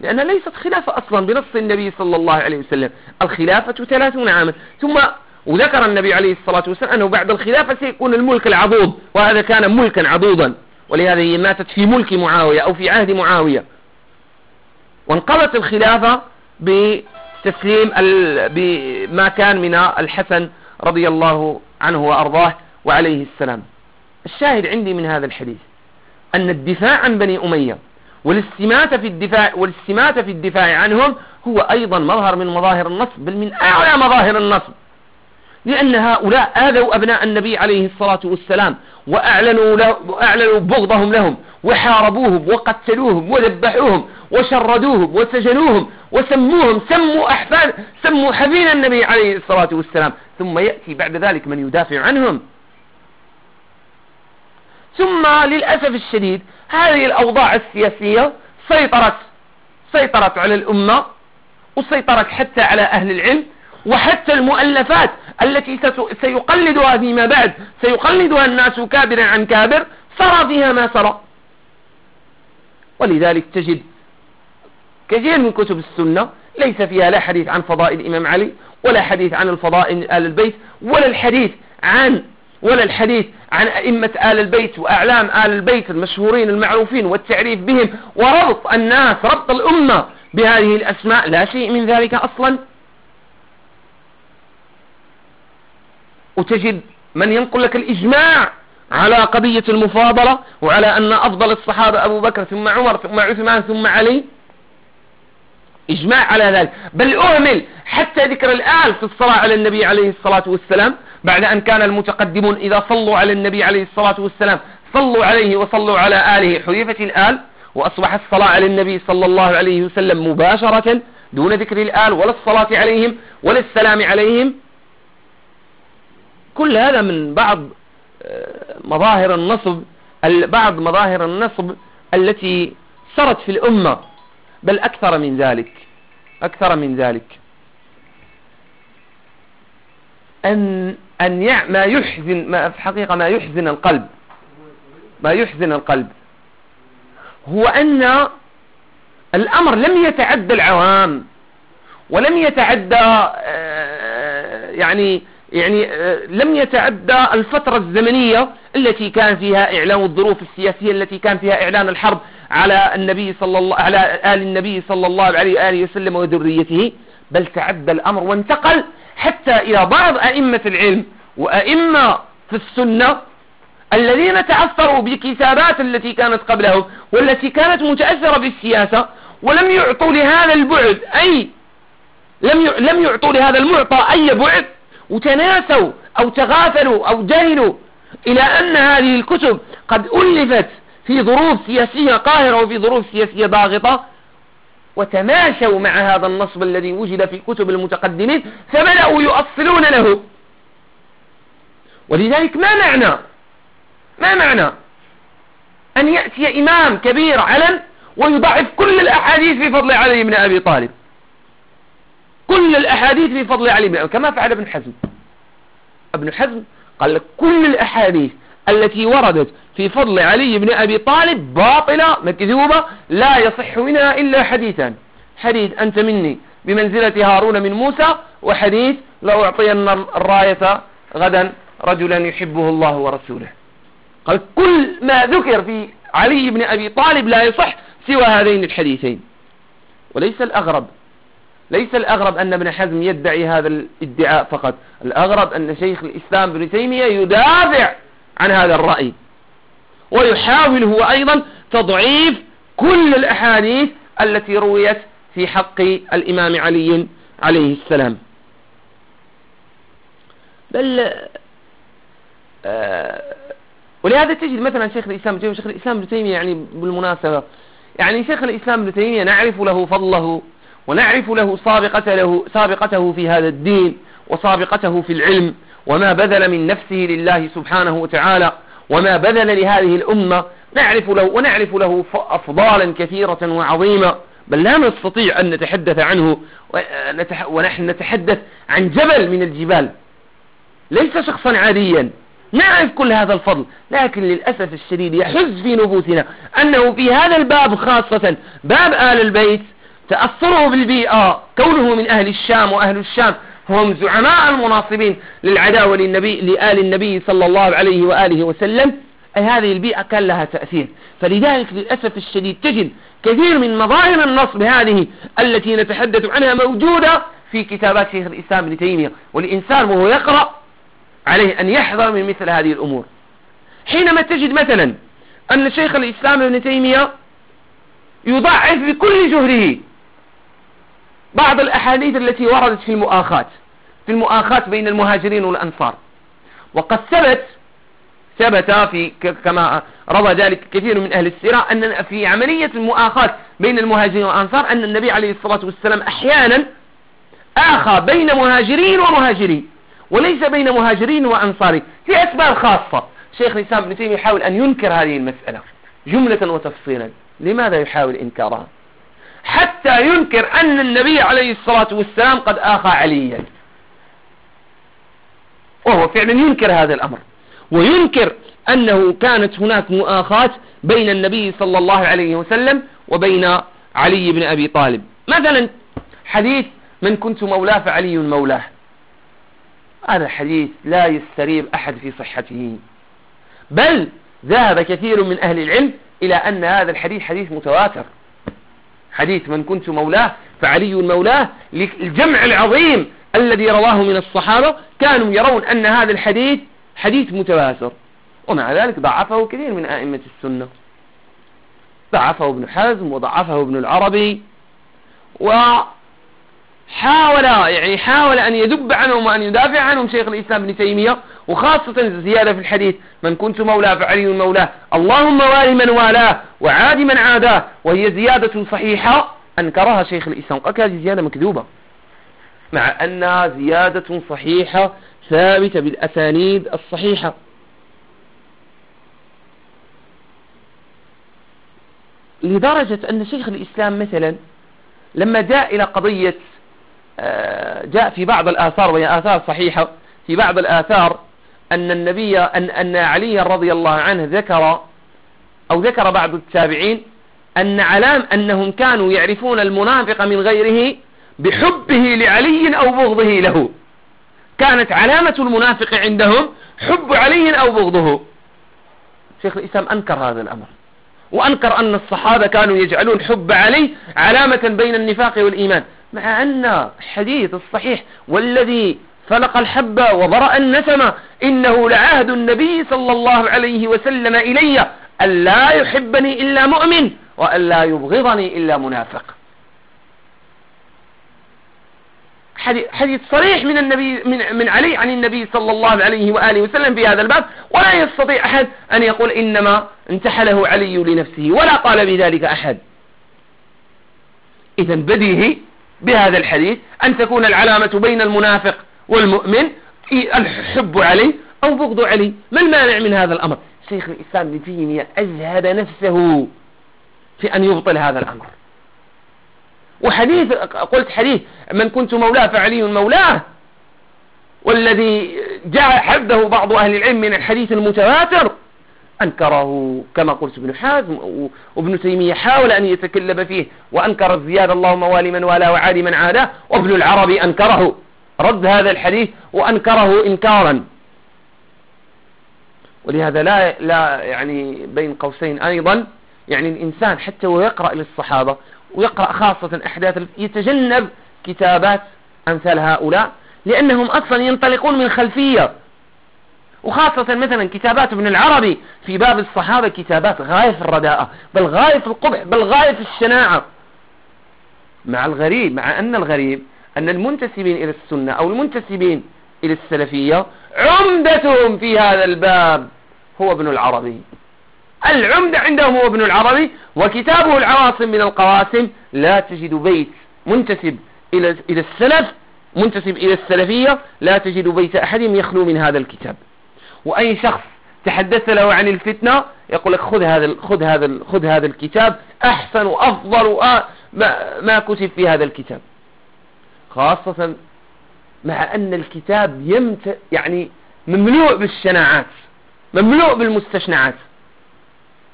لأن ليست خلافة أصلا بنص النبي صلى الله عليه وسلم. الخلافة ثلاثون عاما. ثم وذكر النبي عليه الصلاة والسلام أنه بعد الخلافة سيكون الملك العضوض وهذا كان ملكا عضوضا ولهذا هي ماتت في ملك معاوية أو في عهد معاوية. وانقضت الخلافة بتسليم بما كان من الحسن رضي الله عنه وأرضاه وعليه السلام. الشاهد عندي من هذا الحديث أن الدفاع عن بني أمية والاستماتة في الدفاع والاستماتة في الدفاع عنهم هو أيضا مظهر من مظاهر النصب بل من أعلى مظاهر النصب. لأن هؤلاء آذوا أبناء النبي عليه الصلاة والسلام وأعلنوا, له وأعلنوا بغضهم لهم وحاربوهم وقتلوهم وذبحوهم وشردوهم وسجنوهم وسموهم سموا أحفاد سموا حفين النبي عليه الصلاة والسلام. ثم يأتي بعد ذلك من يدافع عنهم. ثم للأسف الشديد هذه الأوضاع السياسية سيطرت سيطرت على الأمة وسيطرت حتى على أهل العلم وحتى المؤلفات التي سيقلدها فيما بعد سيقلدها الناس كابرا عن كابر سرى فيها ما سرى. ولذلك تجد كثير من كتب السنة ليس فيها لا حديث عن فضائل الإمام علي ولا حديث عن الفضائل آل البيت ولا الحديث عن ولا الحديث عن أئمة آل البيت وأعلام آل البيت المشهورين المعروفين والتعريف بهم وربط الناس ربط الأمة بهذه الأسماء. لا شيء من ذلك أصلا. وتجد من ينقل لك الإجماع على قضية المفاضلة وعلى أن أفضل الصحابة أبو بكر ثم عمر ثم عثمان ثم علي. إجماع على ذلك. بل أهمل حتى ذكر الآل في الصلاة على النبي عليه الصلاة والسلام بعد أن كان المتقدمون إذا صلوا على النبي عليه الصلاة والسلام صلوا عليه وصلوا على آله حذفت الآل وأصبح الصلاة على النبي صلى الله عليه وسلم مباشرة دون ذكر الآل ولا الصلاة عليهم ولا السلام عليهم. كل هذا من بعض آه، مظاهر النصب بعض مظاهر النصب التي سرت في الأمة. بل أكثر من ذلك أكثر من ذلك. أن أن يع ما يحزن ما في حقيقة ما يحزن القلب. ما يحزن القلب. هو أن الأمر لم يتعدى العوام ولم يتعدى آه، يعني يعني آه، لم يتعدى الفترة الزمنية التي كان فيها إعلان الظروف السياسية التي كان فيها إعلان الحرب. على النبي صلى الله على آل النبي صلى الله عليه وآله وسلم وذريته بل تعدى الأمر وانتقل حتى إلى بعض أئمة العلم وأئمة في السنة الذين تأثروا بالكتابات التي كانت قبلهم والتي كانت متأثرة بالسياسة ولم يعطوا لهذا البعد أي لم لم يعطوا لهذا المعطى أي بعد وتناسوا أو تغافلوا أو جهلوا إلى أن هذه الكتب قد ألفت في ظروف سياسية قاهرة وفي ظروف سياسية ضاغطة وتماشوا مع هذا النصب الذي وجد في كتب المتقدمين فبدأوا يؤصلون له. ولذلك ما معنى؟ ما معنى؟ أن يأتي إمام كبير علم ويضعف كل الأحاديث في فضل علي بن أبي طالب. كل الأحاديث في فضل علي بن أبي كما فعل ابن حزم. ابن حزم قال لك كل الأحاديث التي وردت في فضل علي بن أبي طالب باطلة مكذوبة لا يصح منها إلا حديثان حديث أنت مني بمنزلة هارون من موسى وحديث لو أعطين الراية غدا رجلا يحبه الله ورسوله. قال كل ما ذكر في علي بن أبي طالب لا يصح سوى هذين الحديثين. وليس الأغرب ليس الأغرب أن ابن حزم يدعي هذا الادعاء فقط. الأغرب أن شيخ الإسلام ابن تيمية يدافع عن هذا الرأي. ويحاول هو أيضا تضعيف كل الأحاديث التي رويت في حق الإمام علي عليه السلام. بل آه ولهذا تجد مثلا شيخ الإسلام ابن شيخ الإسلام ابن تيمية يعني بالمناسبة يعني شيخ الإسلام ابن تيمية نعرف له فضله ونعرف له سابقته, له سابقته في هذا الدين وسابقته في العلم وما بذل من نفسه لله سبحانه وتعالى وما بذل لهذه الأمة نعرف له ونعرف له أفضالا كثيرة وعظيمة. بل لا نستطيع أن نتحدث عنه ونحن نتحدث عن جبل من الجبال. ليس شخصا عاديا. نعرف كل هذا الفضل. لكن للأسف الشديد يحز في نفوسنا أنه في هذا الباب خاصة باب آل البيت تأثره بالبيئة كونه من أهل الشام وأهل الشام. هم زعماء المناصبين للعداوة للنبي لآل النبي صلى الله عليه وآله وسلم. أي هذه البيئة كان لها تأثير. فلذلك للأسف الشديد تجد كثير من مظاهر النصب هذه التي نتحدث عنها موجودة في كتابات شيخ الإسلام ابن تيمية. والإنسان وهو يقرأ عليه أن يحذر من مثل هذه الأمور. حينما تجد مثلا أن شيخ الإسلام ابن تيمية يضعف بكل جهده بعض الأحاديث التي وردت في المؤاخاة في المؤاخاة بين المهاجرين والأنصار. وقد ثبت ثبت في كما روى ذلك كثير من أهل السيرة أن في عملية المؤاخاة بين المهاجرين والأنصار أن النبي عليه الصلاة والسلام أحيانا آخى بين مهاجرين ومهاجرين وليس بين مهاجرين وأنصاري في أسباب خاصة. شيخ الإسلام ابن تيمية يحاول أن ينكر هذه المسألة جملة وتفصيلا. لماذا يحاول إنكارها؟ حتى ينكر أن النبي عليه الصلاة والسلام قد آخى عليا. وهو فعلا ينكر هذا الأمر. وينكر أنه كانت هناك مؤاخاة بين النبي صلى الله عليه وسلم وبين علي بن أبي طالب. مثلا حديث من كنت مولاه فعلي مولاه. هذا حديث لا يستريب أحد في صحته. بل ذهب كثير من أهل العلم إلى أن هذا الحديث حديث متواتر. حديث من كنت مولاه فعلي مولاه للجمع العظيم الذي رواه من الصحابة كانوا يرون أن هذا الحديث حديث متواتر ومع ذلك ضعفه كثير من أئمة السنة. ضعفه ابن حزم وضعفه ابن العربي. وحاول يعني حاول أن يدب عنهم وأن يدافع عنهم شيخ الإسلام ابن تيمية. وخاصة زيادة في الحديث من كنت مولاه فعلي مولاه. اللهم وال من والاه وعاد من عاداه. وهي زيادة صحيحة. أنكرها شيخ الإسلام. قال هذه زيادة مكذوبة. مع أنها زيادة صحيحة ثابتة بالأسانيد الصحيحة. لدرجة أن شيخ الإسلام مثلا لما جاء إلى قضية آه، جاء في بعض الآثار وهي آثار صحيحة في بعض الآثار أن النبي أن, أن علي رضي الله عنه ذكر أو ذكر بعض التابعين أن علام أنهم كانوا يعرفون المنافق من غيره بحبه لعلي أو بغضه له. كانت علامة المنافق عندهم حب علي أو بغضه. شيخ الإسلام أنكر هذا الأمر. وأنكر أن الصحابة كانوا يجعلون حب علي علامة بين النفاق والإيمان. مع أن حديث الصحيح والذي فلق الحبة وبرأ النسمة إنه لعهد النبي صلى الله عليه وسلم إلي أن لا يحبني إلا مؤمن وأن لا يبغضني إلا منافق. حديث صريح من النبي من, من علي عن النبي صلى الله عليه وآله وسلم في هذا الباب ولا يستطيع أحد أن يقول إنما انتحله علي لنفسه ولا قال بذلك أحد. إذا بديهي بهذا الحديث أن تكون العلامة بين المنافق. والمؤمن الحب عليه أو بغض عليه. ما المانع من هذا الأمر؟ شيخ الإسلام ابن تيمية أجهد نفسه في أن يبطل هذا الأمر. وحديث قلت حديث من كنت مولاه فعلي مولاه والذي جاء حده بعض أهل العلم من الحديث المتواتر أنكره كما قلت ابن حازم وابن تيمية حاول أن يتكلم فيه وأنكر الزيادة اللهم والي من والاه وعادي من عاداه وابن العربي أنكره. رد هذا الحديث وأنكره إنكارا. ولهذا لا لا يعني بين قوسين أيضا. يعني الإنسان حتى ويقرأ للصحابة ويقرأ خاصة أحداث يتجنب كتابات أمثال هؤلاء لأنهم أصلا ينطلقون من خلفية. وخاصة مثلا كتابات ابن العربي في باب الصحابة كتابات غاية في الرداءة بل غاية في القبح بل غاية في الشناعة. مع الغريب مع أن الغريب أن المنتسبين إلى السنة أو المنتسبين إلى السلفية عمدتهم في هذا الباب هو ابن العربي. العمدة عندهم هو ابن العربي وكتابه العواصم من القواسم لا تجد بيت منتسب إلى السلف منتسب إلى السلفية لا تجد بيت أحد يخلو من هذا الكتاب. وأي شخص تحدثت له عن الفتنة يقول لك خذ هذا خذ هذا خذ هذا الكتاب أحسن وأفضل ما كتب في هذا الكتاب. خاصة مع أن الكتاب يمت يعني مملوء بالشناعات مملوء بالمستشنعات.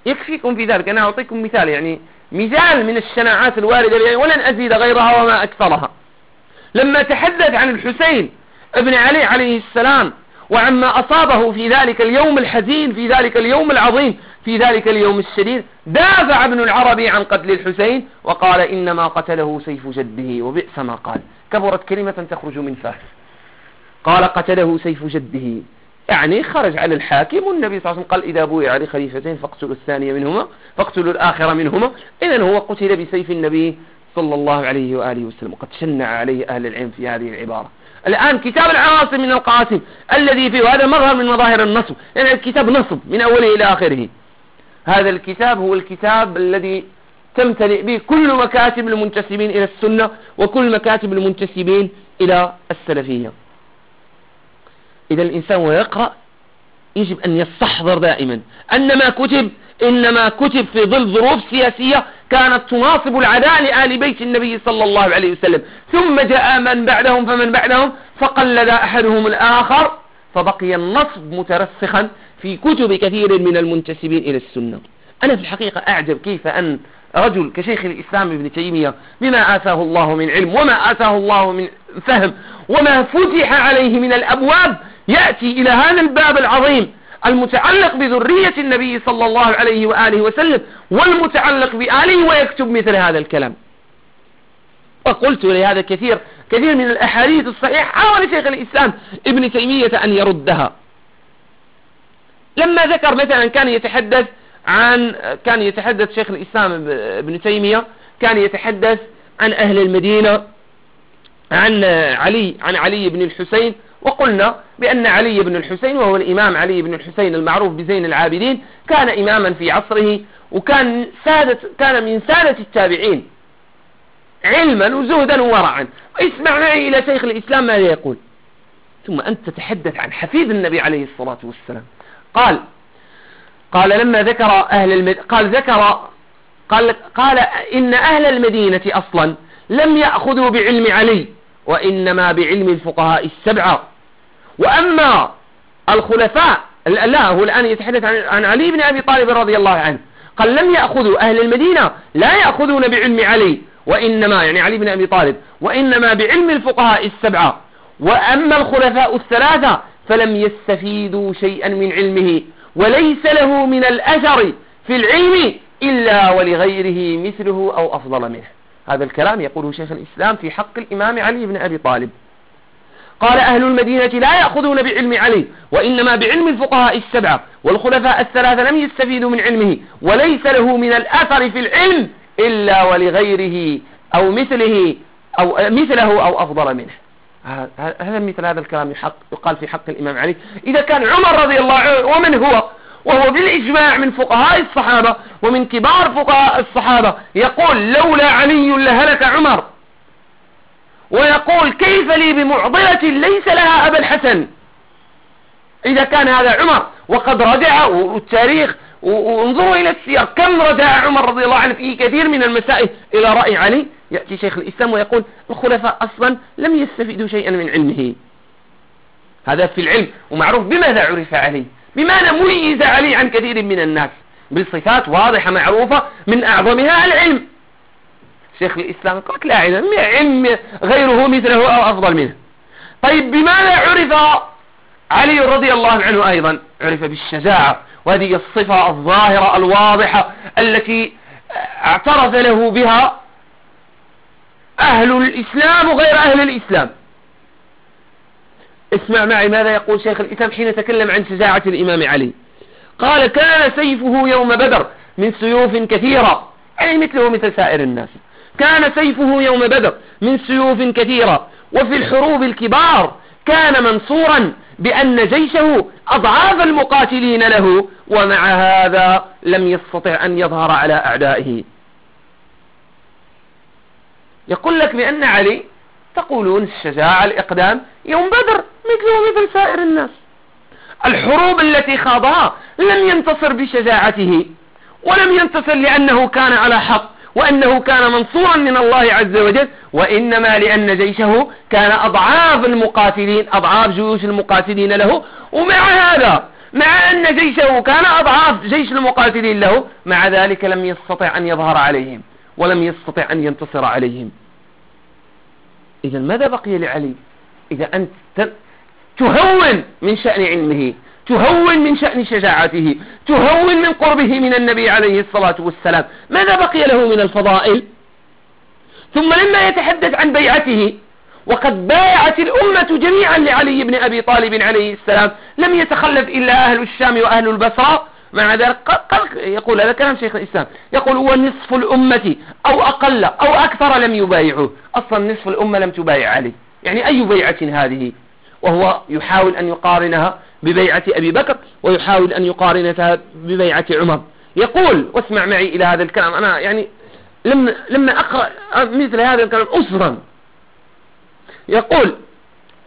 يكفيكم في ذلك أنا أعطيكم مثال يعني مثال من الشناعات الواردة ولن أزيد غيرها وما أكثرها. لما تحدث عن الحسين ابن علي عليه السلام وعما أصابه في ذلك اليوم الحزين في ذلك اليوم العظيم في ذلك اليوم الشديد دافع ابن العربي عن قتل الحسين وقال إنما قتله سيف جده وبئس ما قال. كبرت كلمة تخرج من فاه قال قتله سيف جده. يعني خرج على الحاكم والنبي صلى الله عليه وسلم قال إذا بويع لخليفتين فاقتلوا الثانية منهما فاقتلوا الآخر منهما. إذا هو قتل بسيف النبي صلى الله عليه وآله وسلم. وقد شنع عليه أهل العلم في هذه العبارة. الآن كتاب العواصم من القاسم الذي فيه هذا مظهر من مظاهر النصب. يعني الكتاب نصب من أوله إلى آخره. هذا الكتاب هو الكتاب الذي تمتلئ به كل مكاتب المنتسبين إلى السنة وكل مكاتب المنتسبين إلى السلفية. إذا الإنسان ويقرأ يجب أن يستحضر دائما أن ما كتب إنما كتب في ظل ظروف سياسية كانت تناصب العداء لآل بيت النبي صلى الله عليه وسلم. ثم جاء من بعدهم فمن بعدهم فقلد أحدهم الآخر فبقي النصب مترسخا في كتب كثير من المنتسبين إلى السنة. أنا في الحقيقة أعجب كيف أن رجل كشيخ الإسلام ابن تيمية بما آتاه الله من علم وما آتاه الله من فهم وما فتح عليه من الأبواب يأتي إلى هذا الباب العظيم المتعلق بذرية النبي صلى الله عليه وآله وسلم والمتعلق بآله ويكتب مثل هذا الكلام. وقلت لهذا كثير كثير من الأحاديث الصحيحة حاول شيخ الإسلام ابن تيمية أن يردها. لما ذكر مثلا كان يتحدث عن كان يتحدث شيخ الإسلام ابن تيمية كان يتحدث عن أهل المدينة عن علي عن علي بن الحسين وقلنا بأن علي بن الحسين وهو الإمام علي بن الحسين المعروف بزين العابدين كان إماما في عصره وكان سادة كان من سادة التابعين علما وزهدا وورعا اسمع معي إلى شيخ الإسلام ماذا يقول؟ ثم أنت تتحدث عن حفيد النبي عليه الصلاة والسلام. قال قال لما ذكر أهل المد... قال ذكر قال قال إن أهل المدينة أصلا لم يأخذوا بعلم علي وإنما بعلم الفقهاء السبعة. وأما الخلفاء لا هو الآن يتحدث عن علي بن أبي طالب رضي الله عنه. قال لم يأخذوا أهل المدينة لا يأخذون بعلم علي وإنما يعني علي بن أبي طالب وإنما بعلم الفقهاء السبعة. وأما الخلفاء الثلاثة فلم يستفيدوا شيئا من علمه. وليس له من الأثر في العلم إلا ولغيره مثله أو أفضل منه. هذا الكلام يقوله شيخ الإسلام في حق الإمام علي بن أبي طالب. قال أهل المدينة لا يأخذون بعلم علي وإنما بعلم الفقهاء السبعة والخلفاء الثلاثة لم يستفيدوا من علمه وليس له من الأثر في العلم إلا ولغيره أو مثله أو مثله أو أفضل منه. هذا مثل هذا الكلام يحق يقال في حق الإمام علي. إذا كان عمر رضي الله عنه ومن هو وهو بالإجماع من فقهاء الصحابة ومن كبار فقهاء الصحابة يقول لولا علي لهلك عمر. ويقول كيف لي بمعضلة ليس لها أبا الحسن. إذا كان هذا عمر وقد رجع والتاريخ وانظروا إلى السير. كم رجع عمر رضي الله عنه في كثير من المسائل إلى رأي علي؟ يأتي شيخ الإسلام ويقول الخلفاء أصلا لم يستفيدوا شيئا من علمه. هذا في العلم ومعروف بماذا عرف علي؟ بماذا ميز علي عن كثير من الناس؟ بالصفات واضحة معروفة من أعظمها العلم. شيخ الإسلام قال لا علم علم غيره مثله أو أفضل منه. طيب بماذا عرف علي رضي الله عنه أيضا؟ عرف بالشجاعة وهذه الصفة الظاهرة الواضحة التي اعترف له بها أهل الإسلام وغير أهل الإسلام. اسمع معي ماذا يقول شيخ الإسلام حين تكلم عن شجاعة الإمام علي. قال كان سيفه يوم بدر من سيوف كثيرة. أي مثله مثل سائر الناس. كان سيفه يوم بدر من سيوف كثيرة. وفي الحروب الكبار كان منصورا بأن جيشه أضعاف المقاتلين له ومع هذا لم يستطع أن يظهر على أعدائه. يقول لك بأن علي تقولون الشجاعة الإقدام يوم بدر مثله مثل سائر الناس. الحروب التي خاضها لم ينتصر بشجاعته ولم ينتصر لأنه كان على حق وأنه كان منصورا من الله عز وجل وإنما لأن جيشه كان أضعاف المقاتلين أضعاف جيوش المقاتلين له. ومع هذا مع أن جيشه كان أضعاف جيش المقاتلين له مع ذلك لم يستطع أن يظهر عليهم. ولم يستطع أن ينتصر عليهم. إذا ماذا بقي لعلي؟ إذا أنت تهون من شأن علمه تهون من شأن شجاعته تهون من قربه من النبي عليه الصلاة والسلام. ماذا بقي له من الفضائل؟ ثم لما يتحدث عن بيعته وقد بايعت الأمة جميعا لعلي بن أبي طالب عليه السلام لم يتخلف إلا أهل الشام وأهل البصرة مع ذلك يقول هذا كلام شيخ الإسلام. يقول هو نصف الأمة أو أقل أو أكثر لم يبايعه. أصلا نصف الأمة لم تبايع عليه. يعني أي بيعة هذه؟ وهو يحاول أن يقارنها ببيعة أبي بكر ويحاول أن يقارنها ببيعة عمر. يقول واسمع معي إلى هذا الكلام. أنا يعني لما, لما أقرأ مثل هذا الكلام أسرا يقول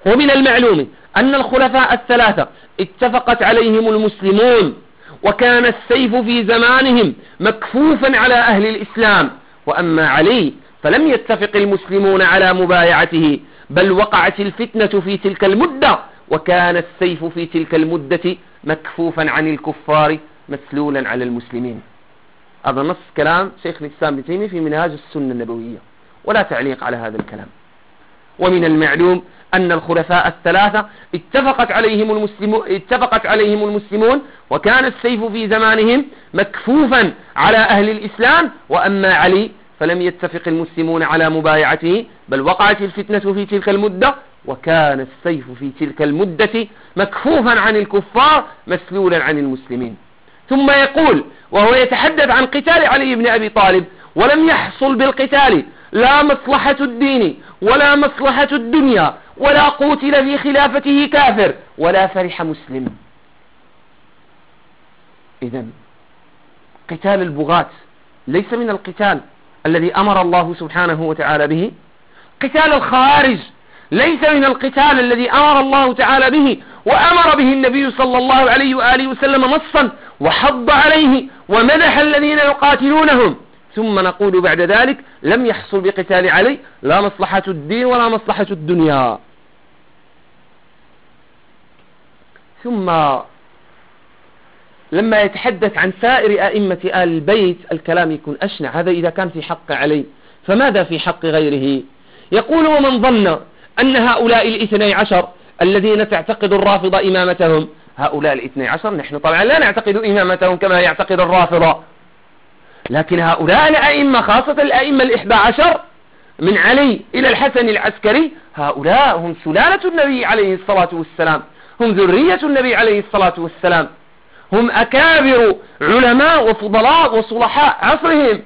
ومن المعلوم أن الخلفاء الثلاثة اتفقت عليهم المسلمون. وكان السيف في زمانهم مكفوفا على أهل الإسلام. وأما علي فلم يتفق المسلمون على مبايعته بل وقعت الفتنة في تلك المدة وكان السيف في تلك المدة مكفوفا عن الكفار مسلولا على المسلمين. هذا نص كلام شيخ الإسلام ابن تيمية في منهاج السنة النبوية ولا تعليق على هذا الكلام. ومن المعلوم أن الخلفاء الثلاثة اتفقت عليهم اتفقت عليهم المسلمون وكان السيف في زمانهم مكفوفا على أهل الإسلام وأما علي فلم يتفق المسلمون على مبايعته بل وقعت الفتنة في تلك المدة وكان السيف في تلك المدة مكفوفا عن الكفار مسلولا عن المسلمين. ثم يقول وهو يتحدث عن قتال علي بن أبي طالب ولم يحصل بالقتال لا مصلحة الدين ولا مصلحة الدنيا ولا قتل في خلافته كافر ولا فرح مسلم. إذا قتال البغاة ليس من القتال الذي أمر الله سبحانه وتعالى به. قتال الخوارج ليس من القتال الذي أمر الله تعالى به وأمر به النبي صلى الله عليه وآله وسلم نصا وحض عليه ومدح الذين يقاتلونهم. ثم نقول بعد ذلك لم يحصل بقتال علي لا مصلحة الدين ولا مصلحة الدنيا. ثم لما يتحدث عن سائر أئمة آل البيت الكلام يكون أشنع. هذا إذا كان في حق علي. فماذا في حق غيره؟ يقول ومن ظن أن هؤلاء الاثني عشر الذين تعتقد الرافضة إمامتهم هؤلاء الاثني عشر نحن طبعا لا نعتقد إمامتهم كما يعتقد الرافضة. لكن هؤلاء الأئمة خاصة الأئمة الإحدى عشر من علي إلى الحسن العسكري هؤلاء هم سلالة النبي عليه الصلاة والسلام. هم ذرية النبي عليه الصلاة والسلام. هم أكابر علماء وفضلاء وصلحاء عصرهم.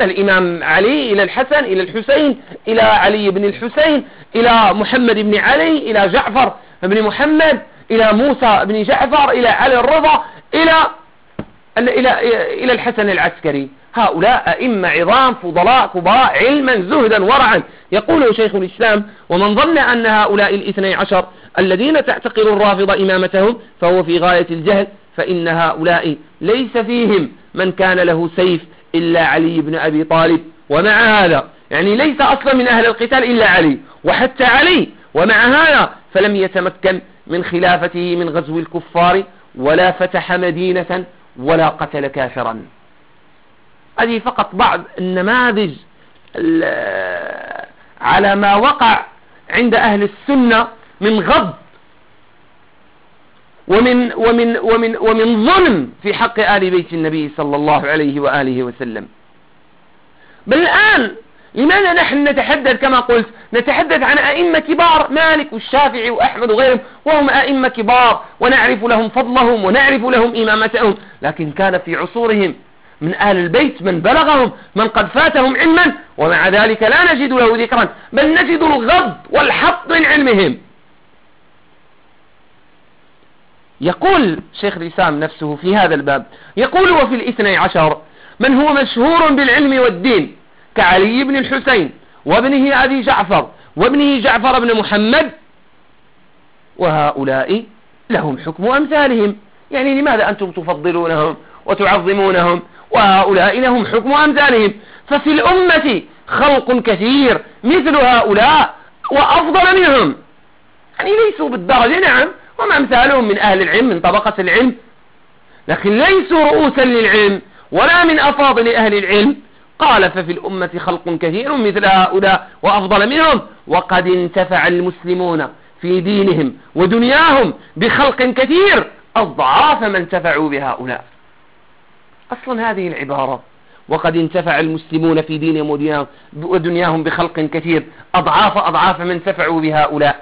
الإمام علي إلى الحسن إلى الحسين إلى علي بن الحسين إلى محمد بن علي إلى جعفر بن محمد إلى موسى بن جعفر إلى علي الرضا إلى إلى إلى الحسن العسكري. هؤلاء أئمة عظام فضلاء كبراء علما زهدا ورعا. يقول شيخ الإسلام ومن ظن أن هؤلاء الاثني عشر الذين تعتقد الرافضة إمامتهم فهو في غاية الجهل فإن هؤلاء ليس فيهم من كان له سيف إلا علي بن أبي طالب. ومع هذا يعني ليس أصلا من أهل القتال إلا علي وحتى علي ومع هذا فلم يتمكن من خلافته من غزو الكفار ولا فتح مدينة ولا قتل كافرا. هذه فقط بعض النماذج على ما وقع عند أهل السنة من غض ومن, ومن, ومن, ومن ظلم في حق آل بيت النبي صلى الله عليه وآله وسلم. بل الآن لماذا نحن نتحدث كما قلت؟ نتحدث عن أئمة كبار مالك والشافعي وأحمد وغيرهم وهم أئمة كبار ونعرف لهم فضلهم ونعرف لهم إمامتهم. لكن كان في عصورهم من أهل البيت من بلغهم من قد فاتهم علما ومع ذلك لا نجد له ذكرا بل نجد الغض والحط من علمهم. يقول شيخ الإسلام نفسه في هذا الباب يقول وفي الاثني عشر من هو مشهور بالعلم والدين؟ كعلي بن الحسين وابنه أبي جعفر وابنه جعفر بن محمد وهؤلاء لهم حكم أمثالهم. يعني لماذا أنتم تفضلونهم وتعظمونهم؟ وهؤلاء لهم حكم أمثالهم. ففي الأمة خلق كثير مثل هؤلاء وأفضل منهم. يعني ليسوا بالدرجة نعم هم أمثالهم من أهل العلم من طبقة العلم لكن ليسوا رؤوسا للعلم ولا من أفاضل أهل العلم. قال ففي الأمة خلق كثير مثل هؤلاء وأفضل منهم. وقد انتفع المسلمون في دينهم ودنياهم بخلق كثير أضعاف ما انتفعوا بهؤلاء. أصلا هذه العبارة. وقد انتفع المسلمون في دينهم ودنياهم بخلق كثير أضعاف أضعاف من انتفعوا بهؤلاء.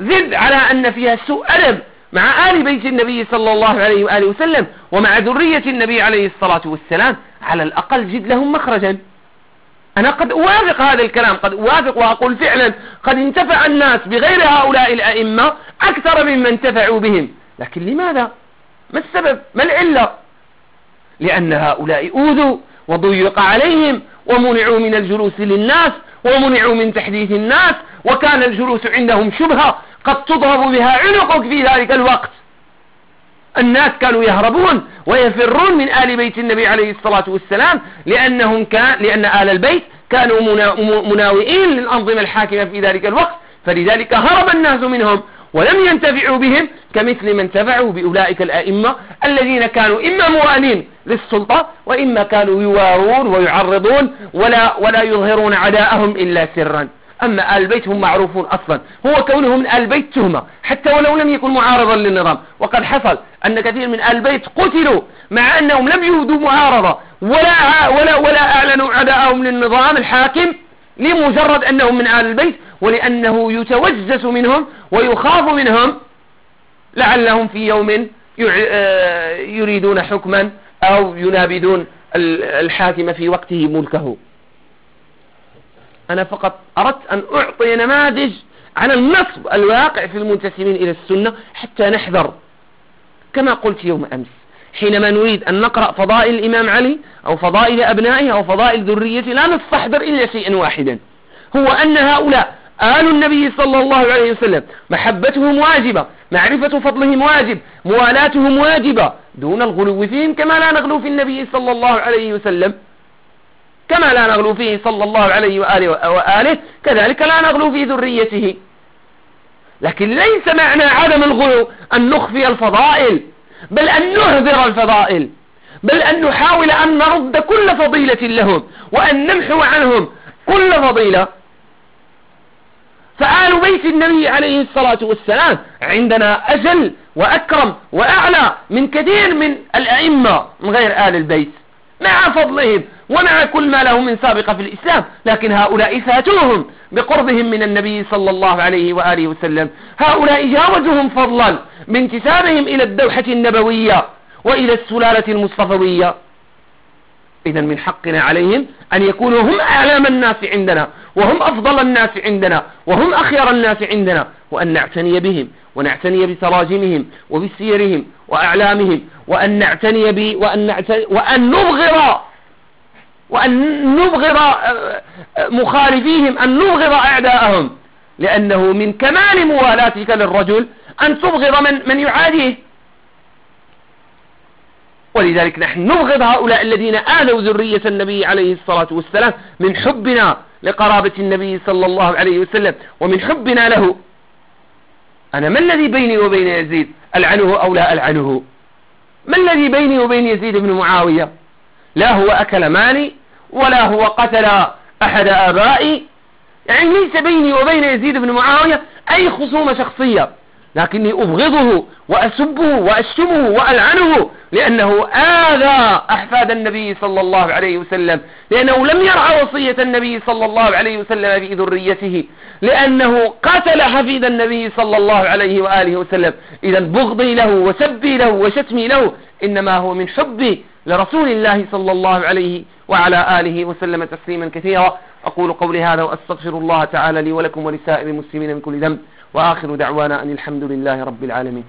زد على أن فيها سوء أدب مع آل بيت النبي صلى الله عليه وآله وسلم ومع ذرية النبي عليه الصلاة والسلام. على الأقل جد لهم مخرجا. أنا قد أوافق هذا الكلام قد أوافق وأقول فعلا قد انتفع الناس بغير هؤلاء الأئمة أكثر مما انتفعوا بهم. لكن لماذا؟ ما السبب؟ ما العلة؟ لأن هؤلاء أوذوا وضيق عليهم ومنعوا من الجلوس للناس ومنعوا من تحديث الناس وكان الجلوس عندهم شبهة قد تضرب بها عنقك في ذلك الوقت. الناس كانوا يهربون ويفرون من آل بيت النبي عليه الصلاة والسلام لأنهم كان لأن آل البيت كانوا مناوئين للأنظمة الحاكمة في ذلك الوقت فلذلك هرب الناس منهم ولم ينتفعوا بهم كمثل من انتفعوا بأولئك الأئمة الذين كانوا إما موالين للسلطة وإما كانوا يوارون ويعرضون ولا, ولا يظهرون عداءهم إلا سرا. أما آل البيت هم معروفون أصلا. هو كونهم من آل البيت تهمة. حتى ولو لم يكن معارضا للنظام. وقد حصل أن كثير من آل البيت قتلوا مع أنهم لم يهدوا معارضة. ولا, ولا, ولا أعلنوا عداءهم للنظام الحاكم لمجرد أنهم من آل البيت ولأنه يتوجس منهم ويخاف منهم لعلهم في يوم آه، يريدون حكما أو ينابذون الحاكم في وقته ملكه. أنا فقط أردت أن أعطي نماذج عن النصب الواقع في المنتسبين إلى السنة حتى نحذر. كما قلت يوم أمس حينما نريد أن نقرأ فضائل الإمام علي أو فضائل أبنائه أو فضائل ذريته لا نستحضر إلا شيئا واحدا. هو أن هؤلاء آل النبي صلى الله عليه وسلم محبتهم واجبة معرفة فضلهم واجب موالاتهم واجبة دون الغلو فيهم كما لا نغلو في النبي صلى الله عليه وسلم. كما لا نغلو فيه صلى الله عليه وآله, وآله كذلك لا نغلو في ذريته. لكن ليس معنى عدم الغلو أن نخفي الفضائل بل أن نهذر الفضائل بل أن نحاول أن نرد كل فضيلة لهم وأن نمحو عنهم كل فضيلة. فآل بيت النبي عليه الصلاة والسلام عندنا أجل وأكرم وأعلى من كثير من الأئمة من غير آل البيت. مع فضلهم ومع كل ما له من سابقة في الإسلام لكن هؤلاء فاتوهم بقربهم من النبي صلى الله عليه وآله وسلم. هؤلاء جاوزهم فضلا بانتسابهم إلى الدوحة النبوية وإلى السلالة المصطفوية. إذا من حقنا عليهم أن يكونوا هم أعلام الناس عندنا وهم أفضل الناس عندنا وهم أخير الناس عندنا وأن نعتني بهم ونعتني بتراجمهم وبسيرهم وأعلامهم وأن نعتني ب وأن, نعتني وأن نبغر وأن نبغر آه، آه، مخالفيهم أن نبغر أعداءهم. لأنه من كمال موالاتك للرجل أن تبغض من, من يعاديه. ولذلك نحن نبغض هؤلاء الذين آلوا ذرية النبي عليه الصلاة والسلام من حبنا لقرابة النبي صلى الله عليه وسلم ومن حبنا له. أنا ما الذي بيني وبين يزيد؟ ألعنه أو لا ألعنه؟ ما الذي بيني وبين يزيد بن معاوية؟ لا هو أكل مالي ولا هو قتل أحد آبائي. يعني ليس بيني وبين يزيد بن معاوية أي خصومة شخصية لكني أبغضه وأسبه وأشتمه وألعنه لأنه آذى أحفاد النبي صلى الله عليه وسلم لأنه لم يرعى وصية النبي صلى الله عليه وسلم في ذريته لأنه قتل حفيد النبي صلى الله عليه وآله وسلم. إذا بغضي له وسبي له وشتمي له إنما هو من حبي لرسول الله صلى الله عليه وعلى آله وسلم تسليما كثيرا. أقول قولي هذا وأستغفر الله تعالى لي ولكم ولسائر المسلمين من كل ذنب. وآخر دعوانا أن الحمد لله رب العالمين.